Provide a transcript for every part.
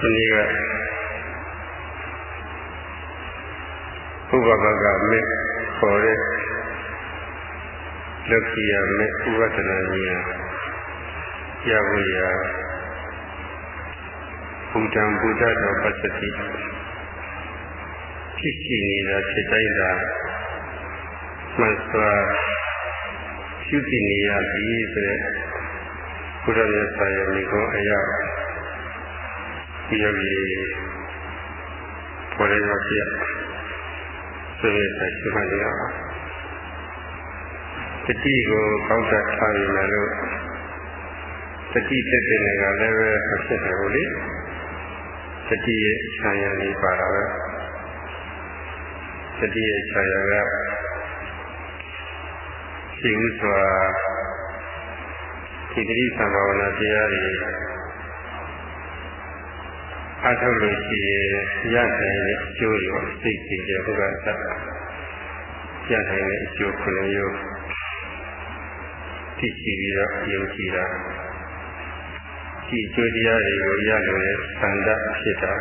ဒီနေ့ကဥပဘကမေခေါ်တဲ့လောကီယမေဥပဒနာဉာဏ်ရဖို့ရာဘုဒ္ဓံဘုဒ္ဓတော်ပစ္စတိဖြစ်ရှိနေတာဖြစ်တိုင်းသာမှန်စွာရှုတည်နေရပြီဆိုတဲ့ဘုရားမြတ်စွာဘုရားမိကုံအရာ ဒီယောဂီပေါ်ရရပြဆိုရတဲ့ရှိမှနေရပါတတိကိုကောက်တတ်ထားရင်လည်းတတိတက်တဲ့နေကလည်းပဲဖြစ်တယ်ဟုတ်လေတတိရဲ့ခြံရည်လေးပါတာပဲတတိရဲ့ခြံရည်ကရှိဥစွာဒီတိသံဃာဝနာတရားတွေ အားထုတ်လို့ရှိရင်ရနိုင်တဲ့အကျိုးရောစိတ်ကြည်ကြဘုရားသတ်ရနိုင်တဲ့အကျိုးခုနှစ်မျိုးသိရှိပြီးတော့ယုံကြည်တာဒီအကျိုးတရားတွေကိုရလို့တဲ့သန္တာဖြစ်တာ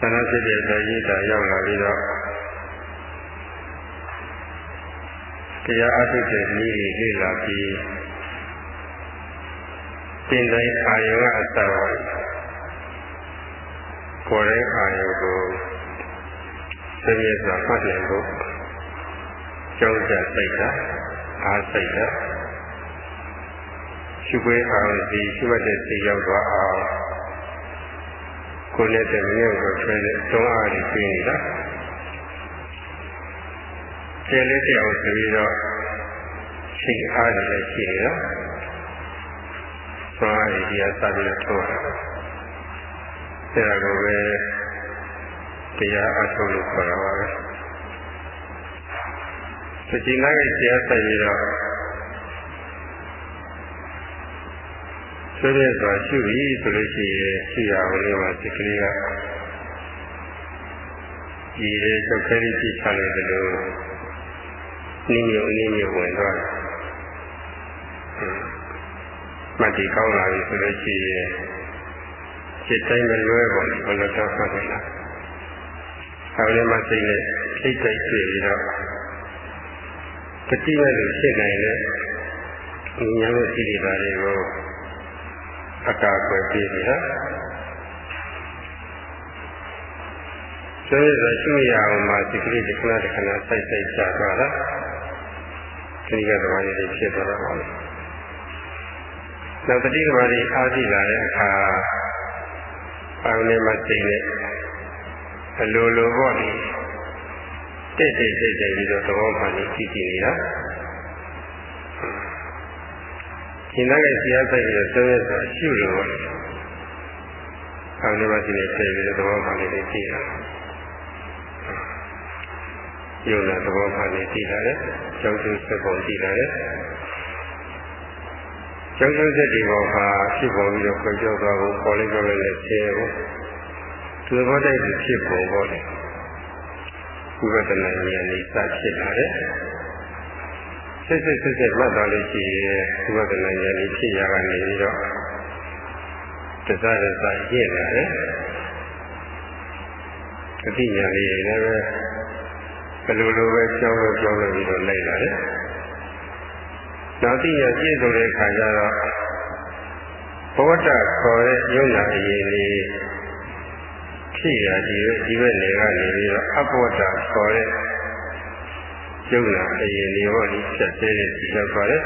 သန္တာဖြစ်တဲ့အတွက်ရည်တာရောက်လာပြီးတော့တရားအထုတ်တဲ့နည်းတွေလေ့လာပြီးသင်တိုင်းအာယုကအစပါကို ယ်ရဲ့အာယုကိုသိရစွာမှတ်နိုင်ဖို့ကြောက်ကြစိတ်တာအားစိတ်တာရှုခွေးအောင်ဒီရှုမှတ်တဲ့စိတ်ရောက်သွားအောင်ကိုယ်နဲ့တည်းမြို့ကိုဆွဲတဲ့သုံးအားတွေပြင်းနေတာကျေလေးတရားဆိုပြီးတော့စိတ်အားတွေလည်းရှိနေတာသုံးအားတွေဒီအစပြီးတော့ထိုးတာ အဲဒါကိုပဲတရားအထုတ်လို့ခေါ်တာပါပဲဒီချိန်ကတရားဆက်ပြီးတော့ဆွေးနွေးစွာရှုပြီဆိုလို့ရှိရင်ရှိရအောင်လေးပါစိတ်ကလေးကဒီလေချုပ်ခဲလေးကြည့်ချလိုက်တယ်လို့နင်းမြုံနင်းမြုံဝင်သွားတယ်မတည်ကောင်းလာပြီဆိုလို့ရှိရင် စိတ်တိုင်းမလွဲပါဘူးဘယ်လိုတော့မှတ်တယ်လားဆောင်းလေးမှစိတ်နဲ့စိတ်တိုက်တွေ့ပြီးတော့တတိယလို့ဖြစ်နိုင်တဲ့ဉာဏ်ရဲ့စီရီပါတွေကိုအကာအကွယ်ပေးနေတာဆိုရတဲ့ရှိရအောင်မှာဒီကလေးဒီခဏတစ်ခဏစိုက်စိုက်ကြသွားတာဒီကသမားကြီးဖြစ်သွားတာပါလေနောက်တတိကမာကြီးအားကြည့်လာတဲ့အခါ ပေါင်းနေမှစိတ်နဲ့အလိုလိုပေါ့လေတိတ်တိတ်တိတ်တိတ်ပြီးတော့သဘောမှန်ကြီးကြည့်ကြည့်နေတာရှင်သားရဲ့ဆရာဆိုင်ရဲ့ဆွေးရဆိုရှုလို့ပေါ့။အောင်းနေပါစီနေထည့်ပြီးတော့သဘောမှန်လေးကြည့်တာ။ယုံနာသဘောမှန်လေးကြည့်လာတယ်။ကျောင်းကျစက်ပုံကြည့်လာတယ်။ ကျောင်းကျစက်ဒီပေါ်မှာဖြစ်ပေါ်ပြီးတော့ခွင့်ကြောက်သွားဖို့ပေါ်လေးကြောက်လေးနဲ့ရှင်းဖို့သူဘောတိုက်ဖြစ်ပုံပေါ့လေ။ဥပဒနာဉာဏ်လေးစဖြစ်လာတယ်။စစ်စစ်စစ်စစ်မှတ်သွားလို့ရှိရင်ဝိပဿနာဉာဏ်ကြီးဖြစ်ရကနေပြီးတော့တစားတစားရင့်လာတယ်အတိညာလေးတွေလည်းပဲဘယ်လိုလိုပဲကြောင်းလို့ကြောင်းလို့ပြီးတော့လိုက်လာတယ် နောက်တိညာပြည့်စုံတဲ့ခါကျတော့ဘဝတ္တခေါ်တဲ့ယုံနာအရေးလေးဖြစ်ရဒီဒီဘက်နေကနေပြီးတော့အဘဝတ္တခေါ်တဲ့ကျုပ်လာအရင်နေဟောဒီဖြတ်သေးတဲ့ဒီရောက်ပါတယ်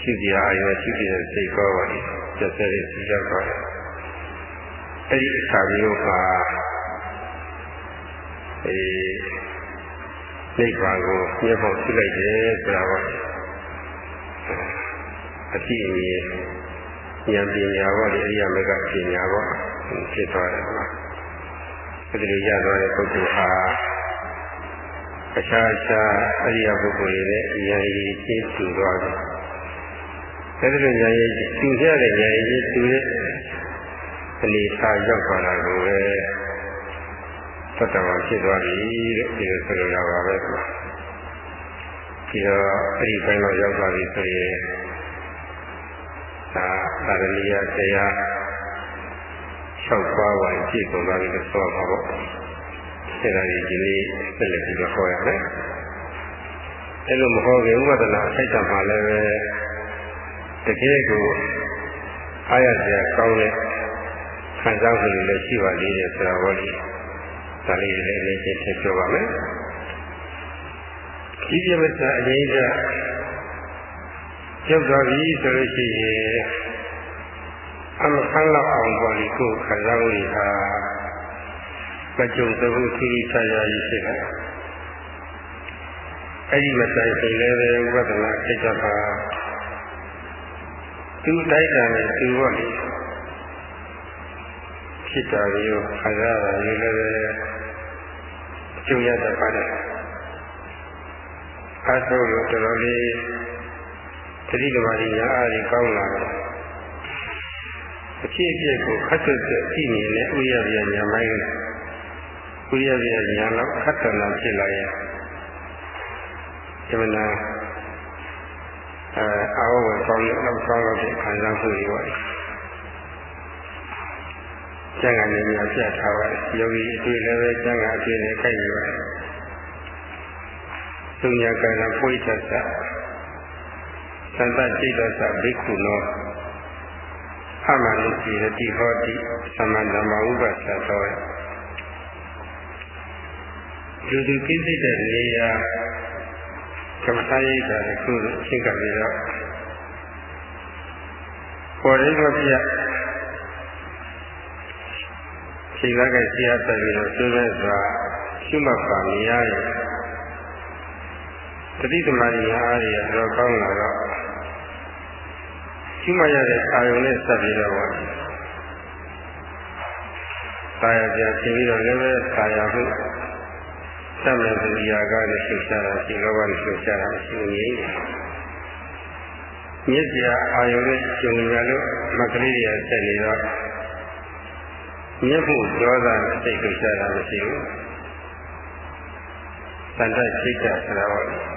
ရှိကြအရောရှိကြတဲ့စိတ်ကောပါလိဖြတ်သေးတဲ့ဒီရောက်ပါတယ်အဲ့ဒီအခါမျိုးမှာအဲနိဗ္ဗာန်ကိုမြတ်ဖို့ရှိလိုက်တယ်ဆိုတာပါ အတိအမြဲဉာဏ်ပညာပေါ့လေအရိယာမကပညာပေါ့ဖြစ်သွားတယ်ဟုတ်လားအဲ့ဒီလိုရသွားတဲ့ပုဂ္ဂိုလ်ဟာအခြားအခြားအရိယာပုဂ္ဂိုလ်တွေနဲ့ဉာဏ်ရည်ချင်းတူသွားတယ်။အဲဒီလိုဉာဏ်ရည်တူရတဲ့ဉာဏ်ရည်တူတဲ့အနေထားရောက်သွားတာကိုပဲသတ္တဝါဖြစ်သွားပြီတဲ့ဒီလိုဆိုလိုတာပါပဲ။ ဒီတော့အဲ့ဒီဘက်တော့ရောက်သွားပြီဆိုရင်ဒါသာရဏီယဆရာ6ပါးဝိုင်းပြည့်စုံသွားပြီလို့ဆိုရမှာပေါ့အဲဒါကြီးဒီနေ့ဆက်လက်ပြီးတော့ဟောရမယ်အဲ့လိုမဟောခင်ဥပဒနာအထိုက်တမှာလည်းပဲတကယ်ကိုအားရစရာကောင်းတဲ့ခံစားမှုတွေလည်းရှိပါသေးတယ်ဆိုတာဟောဒီဒါလေးလည်းအလေးချင်းထည့်ပြောပါမယ် ဒီပြမစအရင်ကရောက်သွားပြီဆိုလို့ရှိရင်အမခံလောက်အောင်ပေါ်ဒီကိုခံစားမှုတွေဟာမကြုံသဘူးသီးသီးခြားခြားကြီးဖြစ်တယ်အဲ့ဒီမတိုင်ခင်လည်းပဲဝိပဿနာစိတ်ကပါသူတိုက်တာနဲ့သူပေါ့လေဖြစ်တာရောခံရတာရောလည်းပဲကျုံရတတ်ပါတယ် အဲဆိုလို့တော်တော်လေးတတိဓမ္မကြီးညာအားကြီးကောင်းလာတယ်အဖြစ်အပျက်ကိုခတ်သက်သက်ကြည့်နေတဲ့ဥရပြညာမိုင်းဥရပြညာလောက်ခတ်တနာဖြစ်လာရဲ့ဒီမနာအဲအာဝဝကောင်းတဲ့လောက်ကောင်းတော့တဲ့ခံစားမှုတွေပေါ့ကျန်ကနေများပြတ်ထားပါတယ်ယောဂီအတွေ့လည်းပဲကျန်ကအတွေ့နဲ့ကြိုက်နေပါတယ် သုညာကရပွိထသသံတจิตသဘိက္ခုနောအမှန်လို့ရှိရတိဟောတိသမန္တမဥပ္ပသသောလူသူကိစ္စတဲ့နေရာကမ္မထာရိတ်တာခုအရှင်းကပြီးတော့ပေါ်ရိပ်မပြချိန်လာကဆရာတက်ပြီးတော့သိမဲ့စွာရှုမှတ်ပါနေရရဲ့ တတိသမารီအားရတော့ကောင်းလာတော့ရှုမှတ်ရတဲ့အာယုံနဲ့ဆက်ပြီးတော့ပါရပြချိန်ပြီးတော့လည်းပဲဆာရမှုတတ်မဲ့သူရာကလည်းရှုရှားတာရှိလောဘနဲ့ရှုရှားတာရှိနေတယ်မြစ်စရာအာယုံနဲ့ကျုံရလို့မကလေးတွေဆက်နေတော့မြစ်ဖို့ဒေါသနဲ့စိတ်ကိုရှားတာမရှိဘူးတန်တစိတ်ကဆိုတာဟော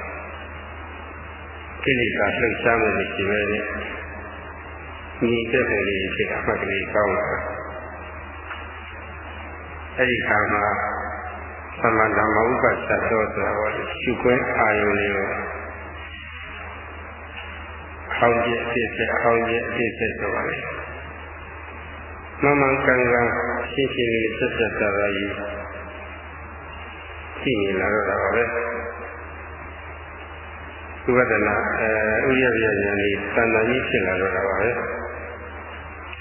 ကိလေသာလှုပ်ရှားမှုမရှိပဲနဲ့ညီတဲ့ပုံလေးဖြစ်တာမှတ်ကလေးကောင်းလာအဲ့ဒီခါမှာသမန္တမဥပ္ပသတ်တော်ဆိုတာဟောရှုခွင့်အာယုန်လေးကိုဟောင်းကျအဖြစ်ဆက်ဟောင်းကျအဖြစ်ဆက်ဆိုပါလေမမန်ကံကရှင်းရှင်းလေးဆက်ဆက်တာကြီးရှိနေလာတော့တာပါပဲ ဥပဒနာအဲဥရပြဉာဏ်လေးတန်တန်ကြီးဖြစ်လာတော့တာပါပဲ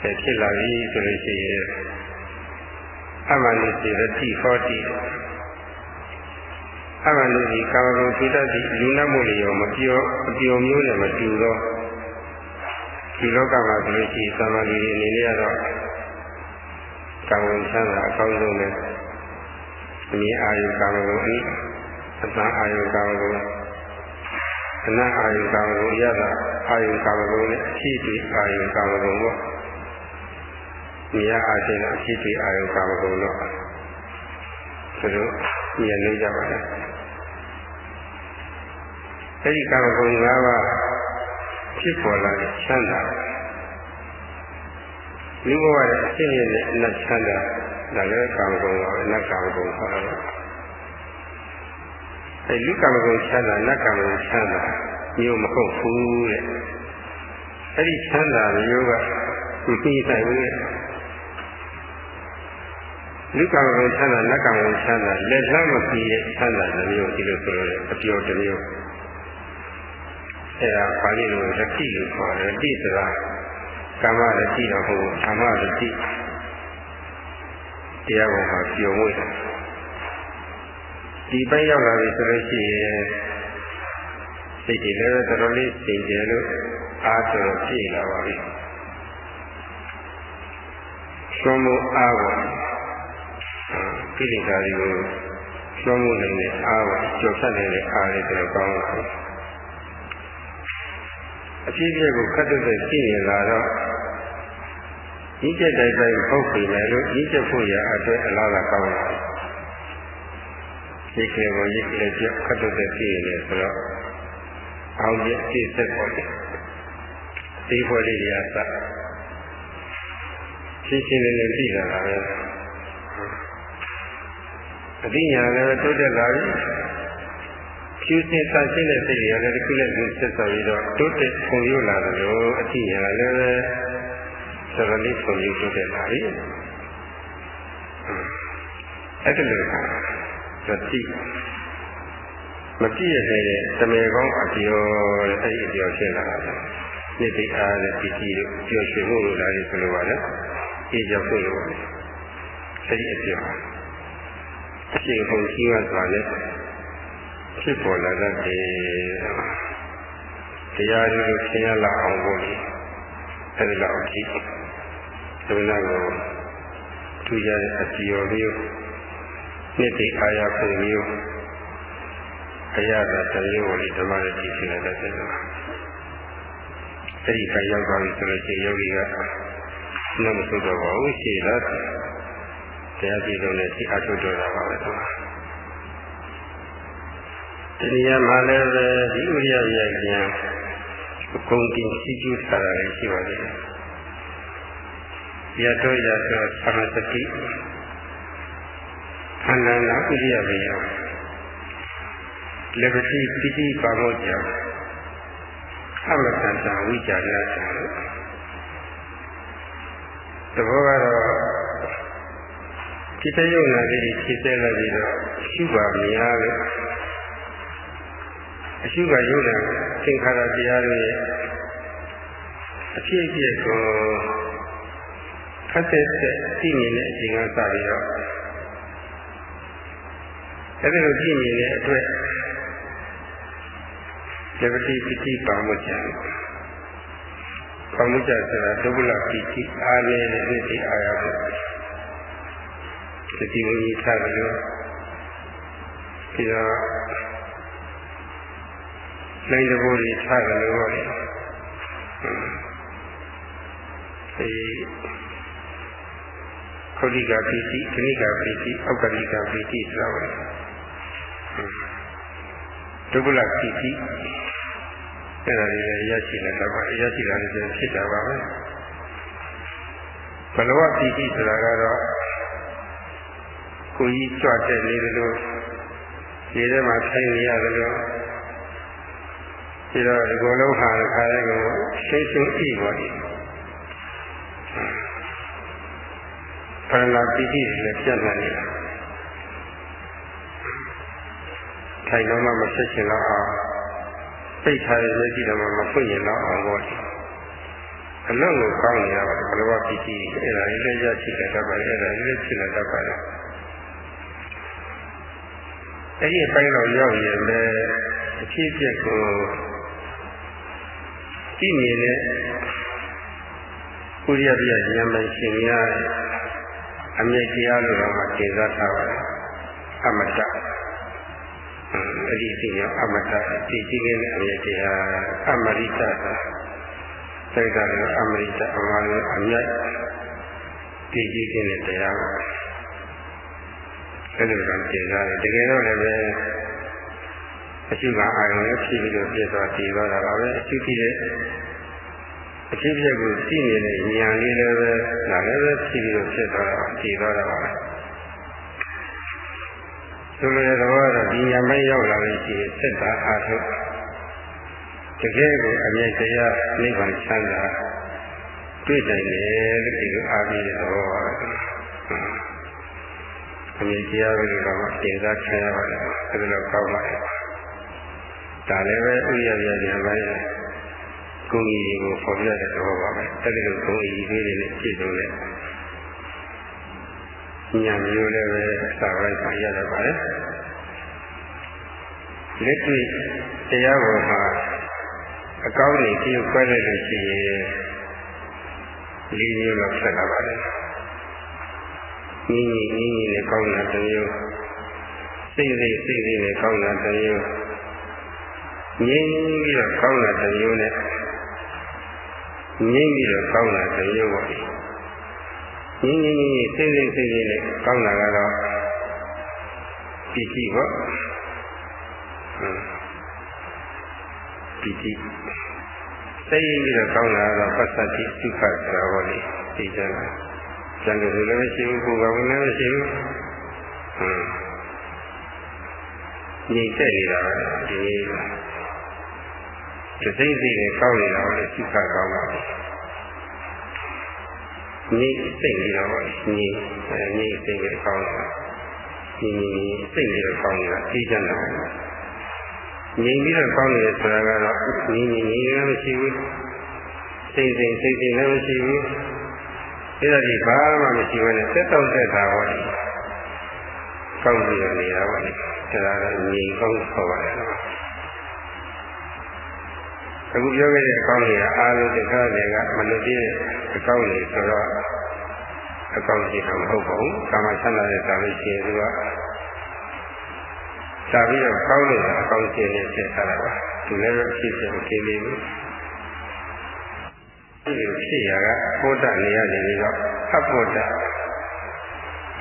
အဲဖြစ်လာပြီဆိုလို့ရှိရင်အမှန်လေးစီရတိဟောတိအမှန်လို့ဒီကာမဂုဏ်သိတတ်သည့်လူနတ်မှုတွေရောမပြောအပြောမျိုးနဲ့မတူတော့ဒီလောကမှာဆိုလို့ရှိရင်သမာဓိအနေနဲ့ကတော့ကာမဂုဏ်ချမ်းသာအကောင်းဆုံးပဲအမြင်အာယုကာမဂုဏ်အနိအတန်အာယုကာမဂုဏ် အနတ်အာယုကာမဂုဏ်ရတာအာယုကာမဂုဏ်နဲ့အရှိတိအာယုကာမဂုဏ်ပေါ့မြင်အားဖြင့်အရှိတိအာယုကာမဂုဏ်တော့သူတို့မြင်လို့ကြပါလားအဲဒီကာမဂုဏ်၅ပါးဖြစ်ပေါ်လာတဲ့ချမ်းသာလူဘဝရဲ့အရှင်းရတဲ့အနတ်ချမ်းသာဒါလည်းကာမဂုဏ်ပါပဲနတ်ကာမဂုဏ်ခေါ်တာ အဲလူကာမဂုဏ်ချမ်းသာနတ်ကာမဂုဏ်ချမ်းသာမျိုးမဟုတ်ဘူးတဲ့အဲဒီချမ်းသာမျိုးကမပြီးနိုင်ဘူးတဲ့လူကံကံချမ်းသာနတ်ကံကံချမ်းသာလက်လမ်းမပြီးတဲ့ချမ်းသာတစ်မျိုးဒီလိုဆိုရတဲ့အပြောတစ်မျိုးအဲဒါပါဠိလိုရတိလို့ခေါ်တယ်ရတိဆိုတာကာမရတိတော့ဟုတ်ကာမရတိတရားပေါ်မှာပြောမွေးတယ် ဒီပိုင်းရောက်လာပြီဆိုလို့ရှိရင်စိတ်တွေလည်းတော်တော်လေးစိတ်တယ်လို့အားတော်တော်ပြည့်လာပါပြီသွမ်းမှုအားပါကိလေသာတွေကိုကျွမ်းမှုနိုင်တဲ့အားကိုကျော်ဖြတ်နိုင်တဲ့အားတွေတော့ကောင်းလာတယ်အဖြစ်အပျက်ကိုခတ်တဲ့သိနေလာတော့ဤချက်တိုင်းတိုင်းပုတ်ပြီလေလို့ဤချက်ဖို့ရအတွက်အလားကကောင်းလာတယ် ဒီကေကိုဤကေပြခတ်တဲ့သိနေဆိုတော့အောင်ကျအဖြစ်ဆက်ပေါ်တယ်ဒီပေါ်လေးရာစရှင်းရှင်းလင်းလင်းသိလာတာပဲအသိဉာဏ်လည်းတိုးတက်လာပြီဖြူစင်ဆန့်ရှင်းတဲ့စိတ်တွေကလည်းတစ်ခုနဲ့တစ်ခုဆက်ဆက်ပြီးတော့တိုးတက်ဖွံ့ဖြိုးလာတယ်လို့အသိဉာဏ်လည်းပဲစရလိဖွံ့ဖြိုးတိုးတက်လာပြီအဲ့ဒါလို ဟာသတိမကြည့်ရတဲ့တမေကောင်းအကျော်တဲ့အဲ့ဒီအကျော်ဖြစ်လာတာနှစ်သိအားတဲ့ပစ္စည်းတို့ကျော်ရွှေမှုလို့လာပြီးဆိုလိုပါလေအေးကြောက်ဖို့လိုပါလေအဲ့ဒီအကျော်အရှင်ဘုံရှိမှစွာနဲ့ဖြစ်ပေါ်လာတဲ့တရားတွေကိုသင်ရလာအောင်ဖို့လေအဲ့ဒီလောက်အထိဒုလကိုထူကြတဲ့အကျော်မျိုး နှစ်သိအားရဖို့မျိုးအရသာတမျိုးကိုဓမ္မနဲ့ကြည့်ရှင်တဲ့တဲ့မှာအဲ့ဒီခါရောက်သွားပြီဆိုလို့ရှိရင်ယောဂီကနှမဆုတော့ပါဘူးရှိလားတရားကြည့်လို့လည်းဒီအထုတော်တာပါပဲသူတနည်းမှာလည်းပဲဒီဥရိယရဲ့ဉာဏ်အကုန်တင်ရှိကျူးထားတာလည်းရှိပါသေးတယ်ရတော့ရတော့သမသတိခ န္ဓာနာဥရိယဝေယလက်ပတိပိဋိပါမောကြအမတန်တဝိကြနာသဘောကတော့ဒီတယုံနာလေးဖြည့်ဆဲလိုက်ပြီးတော့ရှုပါမရလို့အရှုကယုံနာသင်္ခါရတရားတွေအဖြစ်အပျက်ကိုဖတ်တဲ့သိမြင်တဲ့အချိန်ကစပြီးတော့ အဲဒီလိုကြည့်မြင်တဲ့အတွက်ဇဂတိပိတိပါမုချံပါမုချဆိုတာဒုဗ္ဗလပိတိအားနေတဲ့နေ့ဒီအာရဖို့ဒီဝိထားတယ်လို့ဒီတော့နိုင်တဲ့ဘုရားထားတယ်လို့ဟောတယ်ဒီခௌတိကပိတိခဏိကပိတိအောက်ကတိကပိတိဆိုတာပါ ဒုက္ခလပိတိအဲ့ဒါတွေလည်းရရှိနေတာပါရရှိတာလည်းဖြစ်တာပါပဲဘလဝပိတိဆိုတာကတော့ကိုကြီးကြွတဲ့နေတယ်လို့ဒီထဲမှာထိုင်နေရတယ်လို့ဒီတော့ဒီကုလုံးဟာခါရဲကိုရှင်းရှင်းဤပါလိမ့်ပရလာပိတိလည်းပြတ်နေတယ် ထိုင်တော့မှမဖြစ်ချင်တော့အောင်စိတ်ထားရည်ကြည့်တော့မှမဖွင့်ရင်တော့အောင်ပေါ့အလုံးကိုကောင်းနေရပါတယ်ဘလဝပိတိအဲ့ဒါလေးလည်းရရှိတယ်တတ်ပါတယ်အဲ့ဒါလေးလည်းဖြစ်နေတတ်ပါတယ်အဲ့ဒီအပိုင်းတော့ရောက်ရင်ပဲအဖြစ်အပျက်ကိုကြည့်နေတဲ့ဥရိယပြဉာဏ်မှရှင်ရအမြဲတရားလို့တော့မှသင်စားထားပါတယ်အမတ အဲ့ဒီသိရောအမတတည်ကြည်တဲ့အမြဲတရားအမရိတသာစိတ်ကလည်းအမရိတအမှန်လည်းအမြဲတည်ကြည်တဲ့တရားပါအဲ့လိုကသင်စားတယ်တကယ်တော့လည်းပဲအရှိကအာရုံနဲ့ဖြည့်ပြီးတော့ပြည့်သွားတည်သွားတာပါပဲအရှိဖြစ်တဲ့အဖြစ်ဖြစ်ကိုကြည့်နေတဲ့ဉာဏ်လေးလည်းပဲဒါလည်းပဲဖြည့်ပြီးတော့ဖြစ်သွားတာတည်သွားတာပါပဲ ဆိုလိုတဲ့သဘောကတော့ဒီညာမိုင်းရောက်လာလို့ရှိရင်သက်တာအားထုတ်တကယ်ကိုအမြဲတရားနိဗ္ဗာန်ချမ်းသာတွေ့နိုင်တယ်လို့ဒီလိုအားပြီးတဲ့သဘောပါပဲအမြဲတရားပဲလို့တော့သင်္သာခံရပါတယ်အဲဒီလိုကောင်းပါတယ်ဒါလည်းပဲဥရပြပြန်ပိုင်းကိုယ်ကြီးကိုပေါ်ပြတဲ့သဘောပါပဲအဲဒီလိုကိုယ်ကြီးလေးတွေနဲ့ပြည့်စုံတဲ့ ညာမျိုးလည်းပဲစာရိုက်ပါရတတ်ပါတယ်လက်တွေ့တရားပေါ်မှာအကောင်းကြီးပြုခွဲလိုက်လို့ရှိရင်လေးမျိုးလောက်ဆက်လာပါတယ်နင်းကြီးနင်းကြီးနဲ့ကောင်းတာတစ်မျိုးစိတ်စိတ်စိတ်စိတ်နဲ့ကောင်းတာတစ်မျိုးငြင်းပြီးတော့ကောင်းတာတစ်မျိုးနဲ့ငြင်းပြီးတော့ကောင်းတာတစ်မျိုးပေါ့ ငင်းငင်းငင်းစိတ်စိတ်စိတ်စိတ်နဲ့ကောင်းတာကတော့ပီတိပေါ့ပီတိစိတ်ပြီးတော့ကောင်းတာကတော့ပသတိသုခဆိုတာပေါ့လေသိကြလားကျန်လို့လည်းမရှိဘူးကိုယ်ကလည်းမရှိဘူးဟမ်ညီတဲ့နေတာပဲဒီဒီစိတ်စိတ်နဲ့ကောင်းနေတာလည်းရှိခါကောင်းပါဘူး ညီစိတ်နေတာပါညီညီစိတ်နဲ့ကောင်းတာညီညီစိတ်နဲ့ကောင်းနေတာသိကြတယ်ငြိမ်ပြီးတော့ကောင်းနေတယ်ဆိုတာကတော့ငြိမ်ငြိမ်ငြိမ်လည်းမရှိဘူးစိတ်စိတ်စိတ်စိတ်လည်းမရှိဘူးအဲ့ဒါဒီဘာမှမရှိဘဲနဲ့သက်တော့သက်တာဟောဒီကောင်းပြီးတော့နေတာပါလေအဲ့ဒါကငြိမ်ကောင်းခေါ်ပါတယ် အခုပြောခဲ့တဲ့အကောင်းကြီးကအာလုံးတခါတည်းကမလွတ်ပြည့်အကောင်းကြီးဆိုတော့အကောင်းကြီးတော့မဟုတ်ပါဘူးကာမဆန္ဒနဲ့သာလို့ရှိရင်သူကသာပြီးတော့ကောင်းလို့အကောင်းကြီးနဲ့ဖြစ်ထားတာပါသူလည်းပဲဖြစ်ဖြစ်မကြည့်ဘူးဒီဖြစ်ရကဘုဒ္ဓနေရာနေပြီးတော့အဘုဒ္ဓ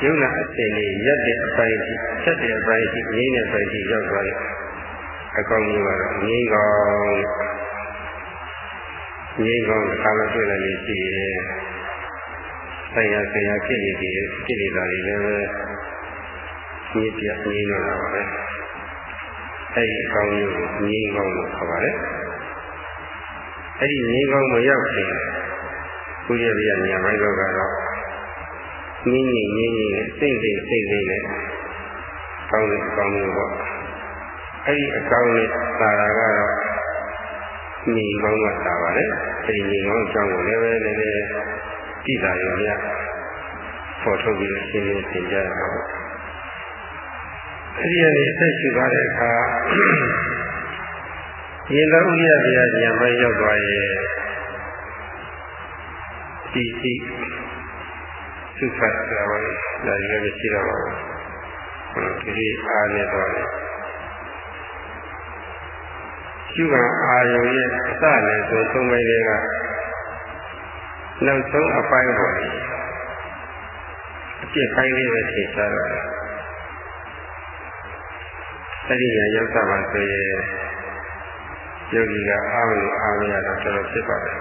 ယုံနာအစဉ်လေးရက်တဲ့အပိုင်းရှိဆက်တဲ့အပိုင်းရှိငြိမ်းတဲ့အပိုင်းရှိရောက်သွားတယ်အကောင်းကြီးကတော့ငြိမ်းကောင်း ငြိမ်းကောင်းကာလတွေ့လိုက်လို့ရှိရင်ဆိုင်ရာဆရာဖြစ်နေပြီဖြစ်နေတာတွေလည်းပဲငြိမ်းပြငြိမ်းတော့တာပါပဲအဲဒီအကောင်းကြီးကိုငြိမ်းကောင်းလို့ခေါ်ပါတယ်အဲ့ဒီငြိမ်းကောင်းမရောက်ခင်ကုရပြညာမိုင်းတော့ကတော့ငြင်းငြင်းငြင်းငြင်းနဲ့စိတ်စိတ်စိတ်စိတ်နဲ့ကောင်းတဲ့အကောင်းမျိုးပေါ့အဲ့ဒီအကောင်းနဲ့သာတာကတော့ ညီကောင်းကသာပါလေအဲ့ဒီညီကောင်းအကြောင်းကိုလည်းပဲနည်းနည်းကြည့်တာရောမြတ်ပေါ်ထုတ်ပြီးရှင်းရှင်းသင်ကြရအောင်အဲ့ဒီကနေအသက်ရှူသွားတဲ့အခါရေတော်ဥရပြဉာဏ်မိုင်းရောက်သွားရဲ့ဒီစီသုခဆိုတာပါလေဒါကြီးလည်းရှိတော့ပါဘူးဒီအားနဲ့တော့ ရှုကအာယုရဲ့အစနဲ့ဆိုသုံးပိုင်းတွေကနောက်ဆုံးအပိုင်းပေါ်လေအပြစ်ပိုင်းလေးပဲထင်ရှားတော့အဲ့ဒီညာရောက်တာပါဆိုရင်ယောဂီကအားလို့အားမရတော့တော်တော်ဖြစ်ပါတယ်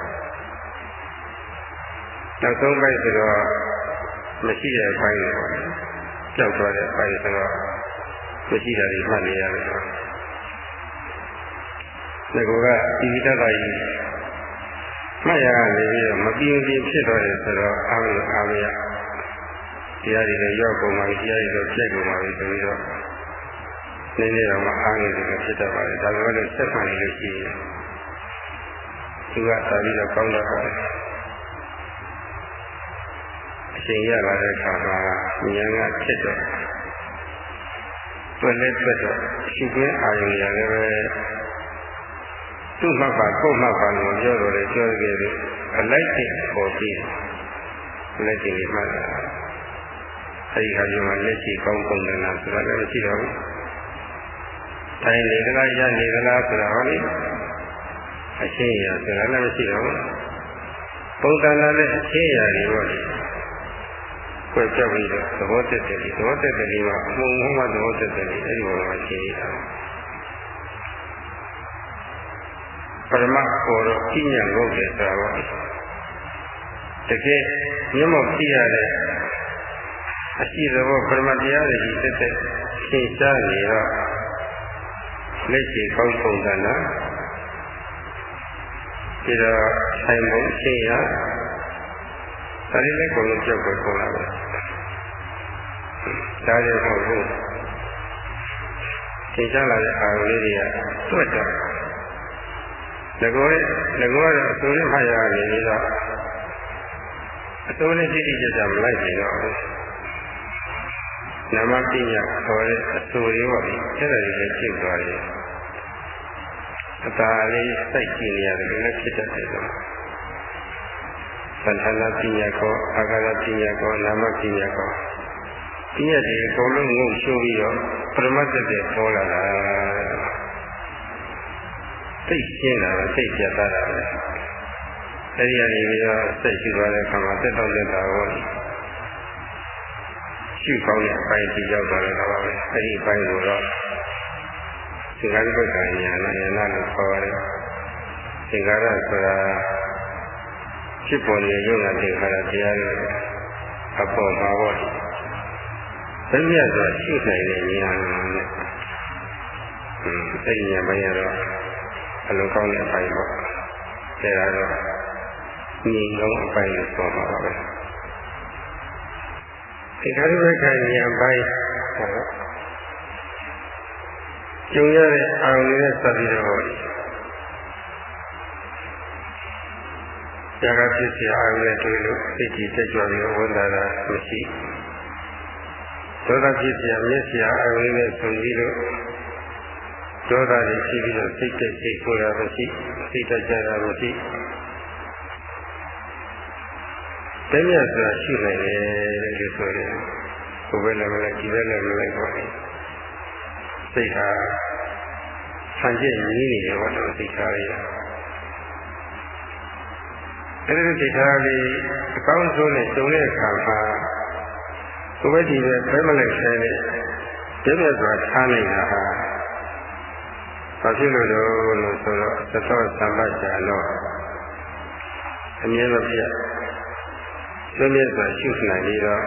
နောက်ဆုံးပိုင်းဆိုတော့မရှိတဲ့ဘိုင်းတွေပေါ့ကြောက်သွားတဲ့ဘိုင်းဆိုတော့မရှိတာတွေမှတ်နေရတယ်။ ဒါကဒီဝိတ္တကကြီးမှတ်ရနေပြီးတော့မပြင်းပြင်းဖြစ်သွားတယ်ဆိုတော့အားမလို့အားမရတရားတွေလည်းရောက်ကုန်ပါပြီတရားတွေတော့ပြည့်ကုန်ပါပြီဆိုပြီးတော့နည်းနည်းတော့မအားနေတယ်ဖြစ်တတ်ပါတယ်ဒါပေမဲ့လည်းဆက်ဆံနေလို့ရှိရင်သူကသာပြီးတော့ကောင်းတော့ပါတယ်အချိန်ရလာတဲ့အခါမှာဉာဏ်ကဖြစ်တော့တွက်လဲတွက်တော့ရှိခွင့်အာရုံရလည်းပဲ သူ့မှတ်ပါကိုယ့်မှတ်ပါလို့ပြောတော့လေပြောကြတယ်အလိုက်တဲ့ပေါ်ပြီးလက်ချင်မှတ်တာအဲဒီခါကျမှလက်ချီကောင်းပုံတယ်လားဆိုတာလည်းမရှိတော့ဘူးတိုင်းနေသလားရနေသလားဆိုတာဟောလေအရှင်းရဆိုတာလည်းမရှိတော့ဘူးပုံတန်လာတဲ့အရှင်းရတွေဟောလေကွယ်ပြောက်ပြီးတော့သဘောတက်တယ်ဒီသဘောတက်တယ်ဒီမှာအမှုံမှသဘောတက်တယ်အဲဒီဘောမှာရှင်းရတာ ပရမခေါ်တော့ပြညာငုတ်တယ်ဆိုတာပေါ့တကယ်မျက်မှောက်ကြည့်ရတဲ့အရှိသဘောပရမတရားတွေကြီးတက်တက်ရှင်းရှားနေတော့လက်ရှိကောင်းပုံသဏ္ဍာန်ပြီးတော့ဆိုင်ပုံရှင်းရဒါလေးလည်းကိုယ်လုံးပြောက်ကိုပေါ်လာတယ်ဒါလည်းမဟုတ်ဘူးသင်ချလာတဲ့အာရုံလေးတွေကတွတ်တော့ ငကောငကောကတော့အစိုးရဖတ်ရနေပြီးတော့အစိုးရတိတိကျကျမလိုက်နိုင်တော့ဘူးနာမပညာခေါ်တဲ့အစိုးရပေါ့အဲ့ဒါတွေလည်းဖြစ်သွားတယ်အတားလေးစိုက်ကြည့်နေရတယ်လည်းဖြစ်တတ်တယ်ဆိုသန္ထနာပညာကောအာဂါရပညာကောနာမပညာကောပညာတွေအကုန်လုံးငုံရှိုးပြီးတော့ပရမတ်တဲ့ပေါ်လာတာ သိရှင်းလာတာသိပြတ်တာပဲအဲဒီကနေပြီးတော့စိတ်ရှိသွားတဲ့အခါမှာတက်တော့လက်တာဟောရှိကောင်းတဲ့အပိုင်းကြီးရောက်သွားတယ်တော့ပဲအဲဒီအပိုင်းကိုတော့သင်္ကာရိပ္ပကဉာဏ်နဲ့ဉာဏ်လို့ခေါ်ရတယ်သင်္ကာရဆိုတာဖြစ်ပေါ်နေတဲ့ယုံနာသင်္ခါရတရားတွေအပေါ်မှာပေါ့သမီးဆိုရှုနိုင်တဲ့ဉာဏ်နဲ့อืมအဲ့ဒီဉာဏ်ပိုင်းကတော့ အလုံးကောင်းတဲ့အပိုင်းပေါ့ဒါကတော့ဉာဏ်ကောင်းအပိုင်းလို့ဆိုမှာပါပဲဒီခါဒီဘက်ကဉာဏ်ပိုင်းကျုံရတဲ့အာရုံနဲ့စပ်ပြီးတော့ဇာကဖြစ်စီအာရုံနဲ့တွေ့လို့စိတ်ကြီးတက်ကြွပြီးဝန်တာတာမရှိဒေါသဖြစ်စီမျက်စီအာရုံနဲ့ဆုံကြည့်လို့ ဒေါသတွေရှိပြီးတော့စိတ်တက်စိတ်ဆိုးတာမရှိစိတ်တက်ကြတာမရှိတည်းမြတ်ဆိုတာရှိနိုင်တယ်လို့ဆိုတယ်ဘုဘယ်လည်းမလိုက်ဒီဘက်လည်းမလိုက်ပါဘူးစိတ်ဟာဆန့်ကျင်ရင်းနေတယ်ဘာလို့စိတ်ထားရအဲဒီစိတ်ထားလေးအကောင်းဆုံးနဲ့ကျုံတဲ့အခါမှာဘုဘဒီပဲဘယ်မလိုက်ဆိုင်တဲ့တည်းမြတ်စွာထားနေတာဟာ ဘာဖြစ်လို့လဲလို့ဆိုတော့သတောသမ္ပကြတော့အမြဲမပြတ်တည်းမြတ်စွာရှုနိုင်ပြီးတော့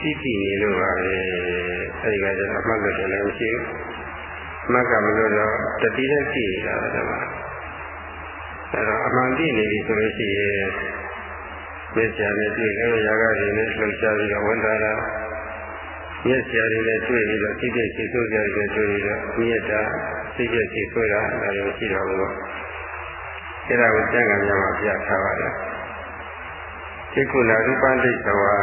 ကြည့်ကြည့်နေလို့ပါပဲအဲဒီကကျတော့အမှတ်လို့လည်းမရှိဘူးအမှတ်ကမလို့တော့တတိနဲ့ကြည့်နေတာကမှအဲတော့အမှန်ကြည့်နေပြီဆိုလို့ရှိရင်မျက်စိနဲ့တွေ့လို့ရာဂတွေနဲ့လှုပ်ရှားပြီးတော့ဝန်တာတာ မျက်စိတွေနဲ့တွေ့ပြီးတော့စိတ်ပြည့်စိတ်ဆိုးကြတွေနဲ့တွေ့ပြီးတော့မြတ်တာစိတ်ပြည့်စိတ်ဆိုးတာဒါတွေရှိတော့ဘူးအဲဒါကိုကျမ်းဂန်များမှာပြထားပါတယ်ဒီကုဏရူပန္တိသဝါ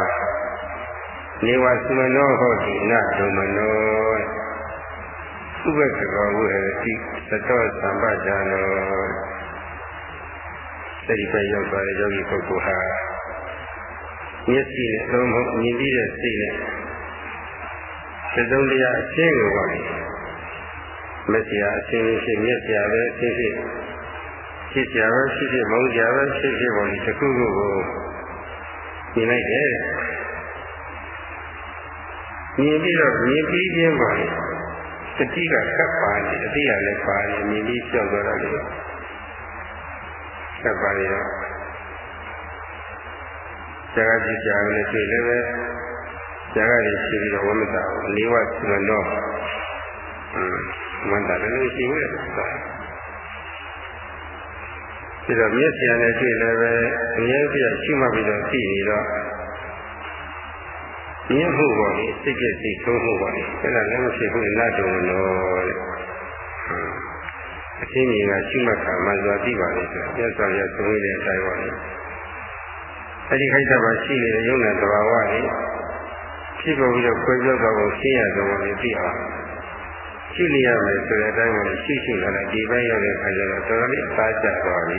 နေဝသုမနောဟောတိနဒုမနောဥပက္ခကောဝေတိသတောသံပဇာနောစိတ်ပဲရောက်သွားတဲ့ယောဂီပုဂ္ဂိုလ်ဟာမျက်စိနဲ့သုံးဖို့မြင်ပြီးတဲ့စိတ်နဲ့ သုံးတရားအရှင်းကိုပါမစရာအရှင်းရှိမျက်စရာပဲအရှင်းရှိဖြစ်စရာပဲရှိဖြစ်မုန်းစရာပဲရှိဖြစ်ပေါ်ဒီတစ်ခုခုကိုမြင်လိုက်တယ်မြင်ပြီးတော့မြင်ပြီးချင်းပါလေတတိကကပ်ပါနေအတိကလည်းပါနေမြင်ပြီးကြောက်သွားတာလေကပ်ပါနေတော့ဇာကကြည့်ကြလည်းတွေ့လည်းပဲ ဇာကတွေရှိပြီးတော့ဝမတာဘူးလေးဝဆမတော့အင်းဝန္တာလည်းရှိဘူးလေဒီတော့မျက်စိနဲ့တွေ့လည်းပဲအမြဲတည်းရှိမှပြီးတော့သိနေတော့မြင်မှုပေါ်လေစိတ်ပြည့်စိတ်ဆိုးမှုပေါ်လေအဲ့ဒါလည်းမရှိဘူးနတ်တော်လို့အချင်းကြီးကရှိမှခါမှစွာသိပါလေဆိုပြတ်စွာရသုံးတဲ့အတိုင်းပါလေအဲ့ဒီခိုက်တာမှာရှိနေတဲ့ယုံနဲ့သဘာဝတွေ ဖြစ်ပေါ်ပြီးတော့ခွဲပြောက်တော့ကိုရှင်းရတော့ကိုသိအောင်ရှိနေရမယ်ဆိုတဲ့အတိုင်းကိုရှိရှိလာတယ်ဒီဘက်ရောက်တဲ့ခါကျတော့တော်တော်လေးအားကျသွားပြီ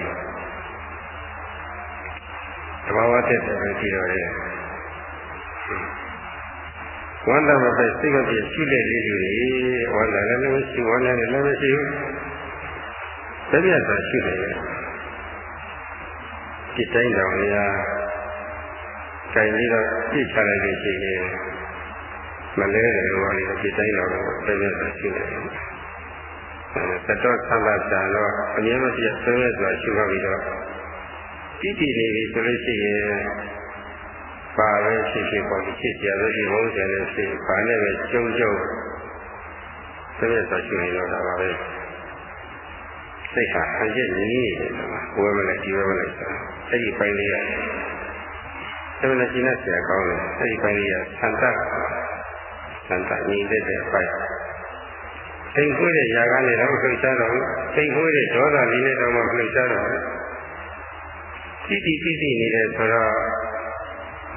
သဘာဝတက်တယ်ပဲကြည့်တော့ရဲ့ဝန္တာမပဲစိတ်ကပြည့်ရှိတဲ့လေးတွေဝန္တာလည်းလည်းမရှိဝန္တာလည်းလည်းမရှိဘူးတပြတ်သာရှိတယ်ဒီတိုင်းတော်များကြိုင်ပြီးတော့ပြစ်ချလိုက်လို့ရှိရင် မလဲတယ်လို့ပြောလို့ဒီတိုင်းတော်ကိုတပြတ်သာရှိတယ်သတ္တသမ္ပတာတော့အမြဲမပြတ်ဆုံးရစွာရှိပါပြီးတော့တည်တည်နေပြီဆိုလို့ရှိရင်ပါပဲဖြစ်ဖြစ်ပေါ်ပြီးဖြစ်ကြလို့ဒီဘုံဆယ်နဲ့ဖြစ်ပါနဲ့ပဲကျုံကျုံသိရစွာရှိနေတော့တာပါပဲစိတ်ဟာအကျင့်ညီနေတယ်မှာဝဲမလိုက်ဒီဝဲမလိုက်ဆိုအဲ့ဒီပိုင်းလေးရတယ်အဲ့ဒါရှင်းတဲ့ဆရာကောင်းတယ်အဲ့ဒီပိုင်းလေးကသံတ သံတညီတဲ့ပိုင်းစိတ်ခွေးတဲ့ຢာကနဲ့တော့လှုပ်ရှားတော့စိတ်ခွေးတဲ့ဒေါသလေးနဲ့တော့မှလှုပ်ရှားတော့တိတိတိတိနေတယ်ဆိုတော့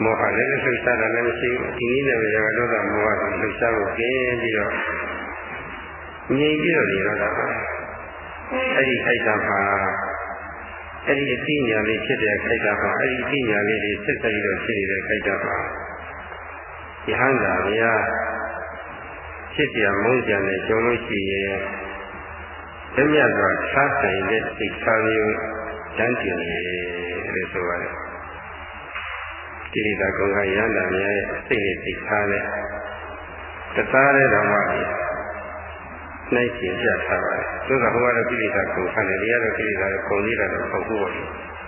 မောဟလည်းလှုပ်ရှားတာလည်းမရှိဘူးဒီနည်းနဲ့ຢာကဒေါသမောဟကိုလှုပ်ရှားဖို့ကျင်းပြီးတော့ငြိမ်ပြီးတော့နေတော့တာအဲ့ဒီခိုက်တာမှာအဲ့ဒီအသိဉာဏ်လေးဖြစ်တဲ့ခိုက်တာမှာအဲ့ဒီအသိဉာဏ်လေးတွေစစ်စစ်ပြီးတော့ဖြစ်နေတဲ့ခိုက်တာမှာယဟန္တာဗျာ ဖြစ်ပြမုန်းကြတဲ့ကြုံလို့ရှိရင်တမျက်စွာခြားဆိုင်တဲ့စိတ်ထားမျိုးတန်းတင်နေလို့ဆိုပါတယ်ကိရိတာကုံကရဟန္တာများရဲ့စိတ်နဲ့စိတ်ထားနဲ့တသားတဲ့တော်မှာနိုင်ကျင်ပြထားပါတယ်။သို့သောဟိုကတော့ကိလေသာကိုခံတယ်။ဒီကတော့ကိလေသာကိုပုံနေတာတော့ပုံဖို့ပေါ့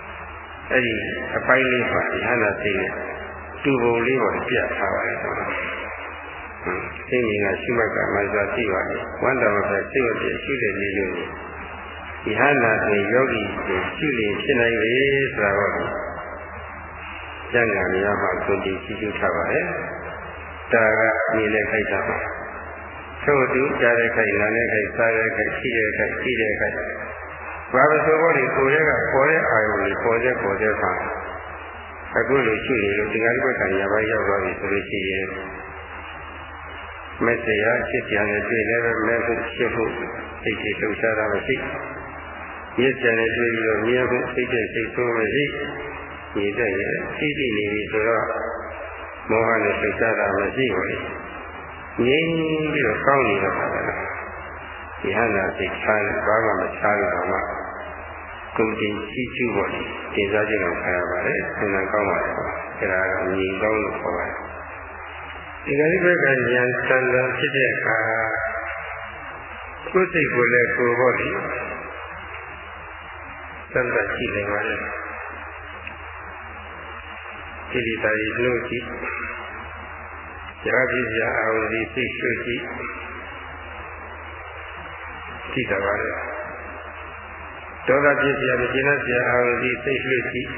။အဲ့ဒီအပိုင်းလေးပါယဟနာစိတ်နဲ့တူပုံလေးပေါ်ပြထားပါတယ်ဆိုတော့ စိတ်ငြိမ်ကရှိမှတ်ကမှန်စွာသိပါလေဝန္တာမပဲစိတ်ဝတ္တရှိတဲ့နေလို့ဒီဟာနာတွင်ယောဂီကိုရှိနေဖြစ်နိုင်လေဆိုတာတော့ကျန်ကများမှာသုံးပြီးရှိကျထားပါတယ်ဒါကနေလဲခိုက်တာပါသို့တူကြားတဲ့ခိုက်နားတဲ့ခိုက်စားတဲ့ခိုက်ရှိတဲ့ခိုက်ရှိတဲ့ခိုက်ဘာလို့ဆိုတော့ဒီကိုယ်ရဲ့ကပေါ်တဲ့အာယုံကိုပေါ်တဲ့ပေါ်တဲ့ပါအခုလိုရှိနေလို့ဒီကနေ့ဘက်ကညာဘက်ရောက်သွားပြီဆိုလို့ရှိရင် မက်ဆေရာရှစ်ကြံနဲ့တွေ့လည်းပဲမဲ့ဖို့ရှစ်ဖို့စိတ်ကြီးလှုပ်ရှားတာမရှိမြစ်ကြံနဲ့တွေ့ပြီးတော့မြဲဖို့စိတ်တဲ့စိတ်ဆိုးမရှိညီတဲ့ရဲ့သိသိနေပြီဆိုတော့မောဟနဲ့လှုပ်ရှားတာမရှိဘူးလေငြိမ်းပြီးတော့ကောင်းနေတော့ပါလားဒီဟန္တာစိတ်ချားတယ်ဘာမှမချားလို့တော့မှကုန်တင်ကြီးကျူးပေါ်လေတင်စားခြင်းကိုခံရပါတယ်ဆင်နာကောင်းပါတယ်အဲဒါကငြိမ်ကောင်းလို့ခေါ်ပါတယ် ဒီကနေ့ဘက်ကဉာဏ်စံတန်ဖြစ်တဲ့အခါကိုယ်စိတ်ကိုလည်းကိုယ်ဟောဒီစံတန်ရှိနေပါလေဒီဒီတာရီလို့ကြည့်ရာပြည့်စရာအောင်ဒီစိတ်ရွှေ့ကြည့်ကြည့်တာပါလေဒေါသပြည့်စရာမကျေနပ်စရာအောင်ဒီစိတ်ရွှေ့ကြည့်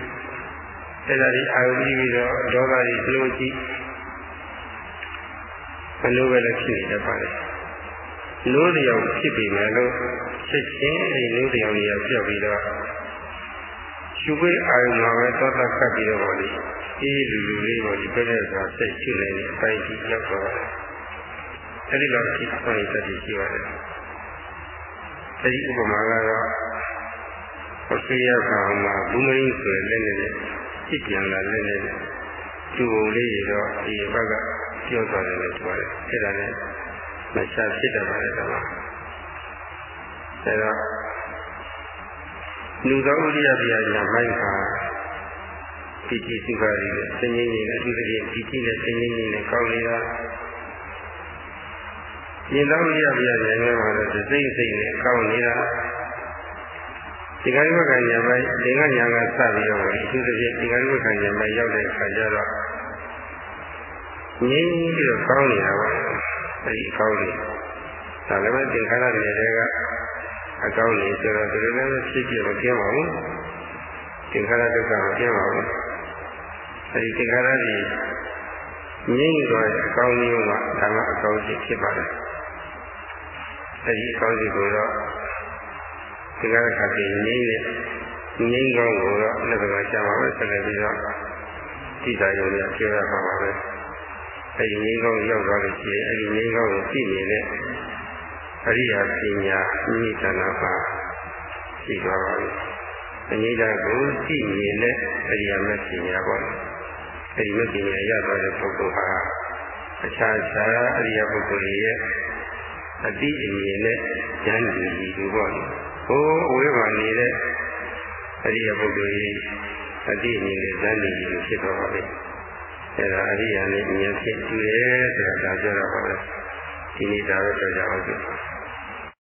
အဲ့ဒါဒီအာရုံပြီးတော့ဒေါသကြီးလို့ကြည့် ဘလို့ပဲလည်းဖြစ်နေတတ်ပါလေလို့တရားဖြစ်ပြီမယ်လို့ချက်ချင်းအဲဒီလို့တရားကြီးပြောက်ပြီးတော့ရှုခွေးအာရုံမှာပဲသောတာခတ်ပြီးတော့ပေါ့လေအေးလူလူလေးပေါ့ဒီပြည့်တဲ့ဆိုတာစိတ်ရှိနေတဲ့အပိုင်းကြီးရောက်တော့တယ်အဲဒီလောက်ရှိအပိုင်းတည်းရှိပါတယ်အဲဒီဥပမာကတော့ဟောစီရကောင်မှာဘူးမရင်းဆိုတဲ့လက်နဲ့ကြည့်ပြန်လာလက်နဲ့သူ့ုံလေးရတော့ဒီဘက်က ပြောသွားတယ်လို့ပြောတယ်အဲဒါနဲ့မရှာဖြစ်တတ်ပါတယ်တော့အဲတော့လူသောဥရိယပြညာမိုက်ခါဒီကြည့်စုခါရီနဲ့သင်္ကြီးကြီးနဲ့အထူးသဖြင့်ဒီကြည့်နဲ့သင်္ကြီးကြီးနဲ့ကောင်းနေတာမြင်သောဥရိယပြညာနဲ့မှာတော့စိတ်စိတ်နဲ့ကောင်းနေတာဒီကနေ့ဘက်ကညာမိုက်ဒီကညာကစပြီးတော့အထူးသဖြင့်ဒီကနေ့ဘက်ကညာမိုက်ရောက်တဲ့အခါကျတော့ ငြိမ်းပြီးတော့ကောင်းနေတာပါအဲဒီကောင်းနေဒါလည်းပဲသင်္ခါရတွေကအကောင်းနေဆိုတော့ဒီလိုလည်းဖြစ်ပြမကင်းပါဘူးသင်္ခါရဒုက္ခမကင်းပါဘူးအဲဒီသင်္ခါရတွေငြိမ်းသွားတဲ့အကောင်းမျိုးကဒါကအကောင်းကြီးဖြစ်ပါတယ်အဲဒီအကောင်းကြီးကိုတော့သင်္ခါရခါပြီးငြိမ်းတဲ့ငြိမ်းကောင်းကိုတော့လည်းပဲရှားပါပဲဆက်လက်ပြီးတော့ကြည့်တိုင်းရောပြောရမှာပါပဲ အဲဒီငြိမ်းကောင်းရောက်သွားလို့ရှိရင်အဲဒီငြိမ်းကောင်းကိုကြည့်နေတဲ့အရိယာပညာမိမိတဏ္ဍာမှာရှိသွားပါပြီ။အငြိဒ္ဓကိုကြည့်မြင်တဲ့အရိယာမပညာပေါ့။အဲဒီမပညာရသွားတဲ့ပုဂ္ဂိုလ်ဟာအခြားခြားအရိယာပုဂ္ဂိုလ်ရဲ့အတိအမြင်နဲ့ဉာဏ်ကြည့်ပြီးပေါ့။ဟိုးအဝေးမှာနေတဲ့အရိယာပုဂ္ဂိုလ်ရဲ့အတိအမြင်နဲ့ဉာဏ်ကြည့်ပြီးဖြစ်သွားပါပြီ။ အဲဒါအရိယာနဲ့ဉာဏ်ဖြင့်တူတယ်ဆိုတာဒါပြောတော့ပါပဲဒီနေ့ဒါပဲပြောကြအောင်